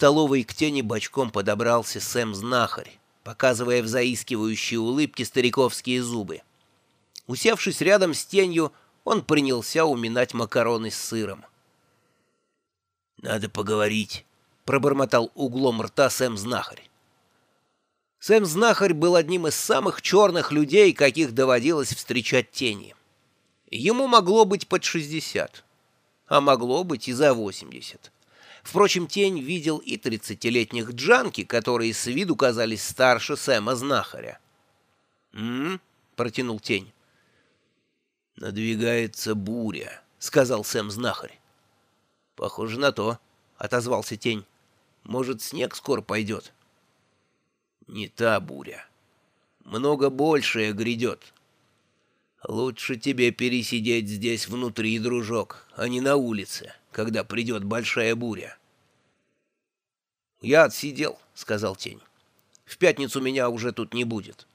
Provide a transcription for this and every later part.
столовой к тени бочком подобрался Сэм-знахарь, показывая в заискивающие улыбки стариковские зубы. Усевшись рядом с тенью, он принялся уминать макароны с сыром. «Надо поговорить», — пробормотал углом рта Сэм-знахарь. Сэм-знахарь был одним из самых черных людей, каких доводилось встречать тени. Ему могло быть под шестьдесят, а могло быть и за восемьдесят. Впрочем, Тень видел и тридцатилетних джанки, которые с виду казались старше Сэма-знахаря. «М-м-м», протянул Тень. «Надвигается буря», — сказал Сэм-знахарь. «Похоже на то», — отозвался Тень. «Может, снег скоро пойдет?» «Не та буря. Много большее грядет. Лучше тебе пересидеть здесь внутри, дружок, а не на улице, когда придет большая буря». «Я отсидел», — сказал Тень. «В пятницу меня уже тут не будет».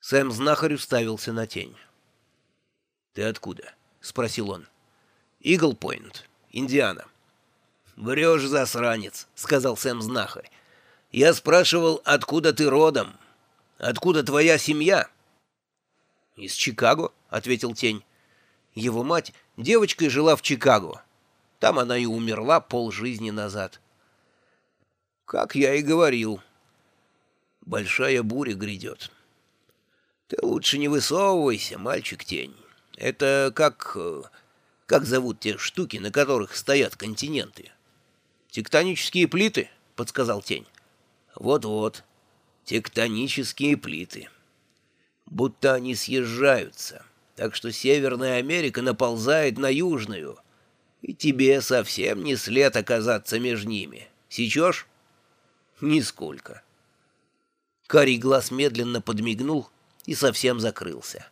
Сэм-знахарь уставился на Тень. «Ты откуда?» — спросил он. «Игл-Пойнт, Индиана». «Врешь, засранец», — сказал Сэм-знахарь. «Я спрашивал, откуда ты родом? Откуда твоя семья?» «Из Чикаго», — ответил Тень. Его мать девочкой жила в Чикаго. Там она и умерла полжизни назад. «Как я и говорил, большая буря грядет. Ты лучше не высовывайся, мальчик-тень». Это как... Э, как зовут те штуки, на которых стоят континенты? Тектонические плиты, подсказал тень. Вот-вот, тектонические плиты. Будто они съезжаются, так что Северная Америка наползает на Южную, и тебе совсем не след оказаться между ними. Сечешь? Нисколько. Карий глаз медленно подмигнул и совсем закрылся.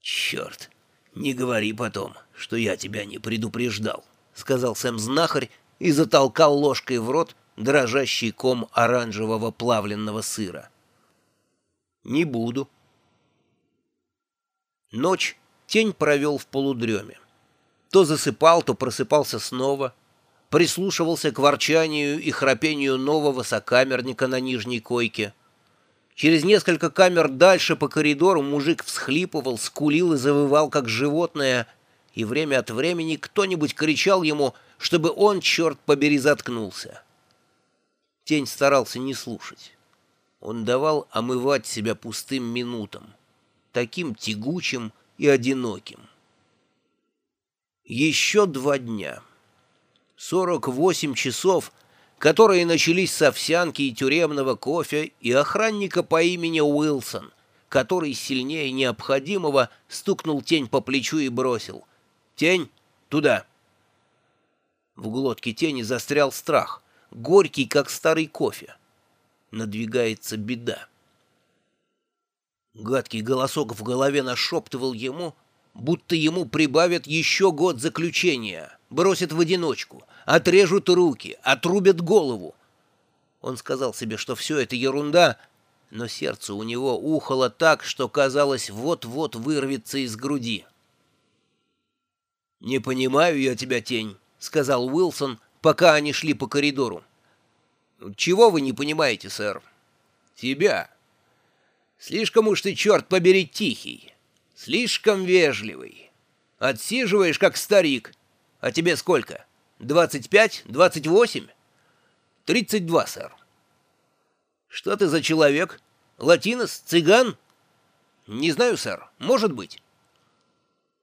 «Черт, не говори потом, что я тебя не предупреждал», — сказал Сэм-знахарь и затолкал ложкой в рот дрожащий ком оранжевого плавленного сыра. «Не буду». Ночь тень провел в полудреме. То засыпал, то просыпался снова, прислушивался к ворчанию и храпению нового сокамерника на нижней койке — Через несколько камер дальше по коридору мужик всхлипывал, скулил и завывал, как животное, и время от времени кто-нибудь кричал ему, чтобы он, черт побери, заткнулся. Тень старался не слушать. Он давал омывать себя пустым минутам, таким тягучим и одиноким. Еще два дня. Сорок восемь часов — которые начались с овсянки и тюремного кофе и охранника по имени Уилсон, который сильнее необходимого стукнул тень по плечу и бросил. «Тень, туда!» В глотке тени застрял страх, горький, как старый кофе. Надвигается беда. Гадкий голосок в голове нашептывал ему, будто ему прибавят еще год заключения, бросят в одиночку, отрежут руки, отрубят голову. Он сказал себе, что все это ерунда, но сердце у него ухало так, что казалось, вот-вот вырвется из груди. «Не понимаю я тебя, тень», — сказал Уилсон, пока они шли по коридору. «Чего вы не понимаете, сэр?» «Тебя. Слишком уж ты, черт побери, тихий». Слишком вежливый. Отсиживаешь, как старик. А тебе сколько? Двадцать пять? Двадцать восемь? Тридцать два, сэр. Что ты за человек? Латинос? Цыган? Не знаю, сэр. Может быть.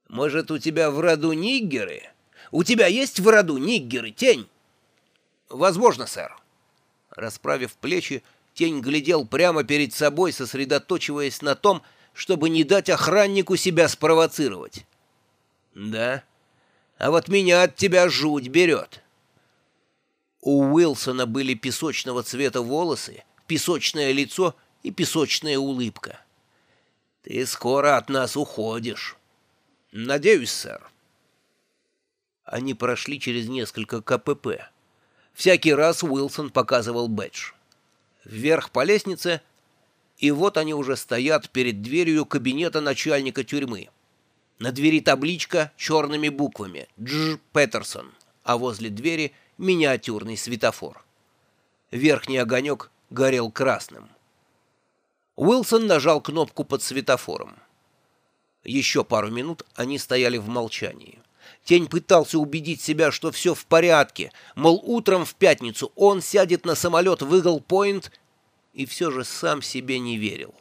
Может, у тебя в роду ниггеры? У тебя есть в роду ниггеры, тень? Возможно, сэр. Расправив плечи, тень глядел прямо перед собой, сосредоточиваясь на том, чтобы не дать охраннику себя спровоцировать. Да, а вот меня от тебя жуть берет. У Уилсона были песочного цвета волосы, песочное лицо и песочная улыбка. Ты скоро от нас уходишь. Надеюсь, сэр. Они прошли через несколько КПП. Всякий раз Уилсон показывал бэдж. Вверх по лестнице — и вот они уже стоят перед дверью кабинета начальника тюрьмы. На двери табличка черными буквами «Дж. Петерсон», а возле двери миниатюрный светофор. Верхний огонек горел красным. Уилсон нажал кнопку под светофором. Еще пару минут они стояли в молчании. Тень пытался убедить себя, что все в порядке, мол, утром в пятницу он сядет на самолет в Игл-Пойнт, и все же сам себе не верил.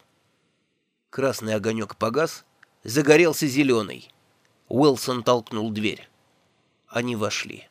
Красный огонек погас, загорелся зеленый. Уилсон толкнул дверь. Они вошли.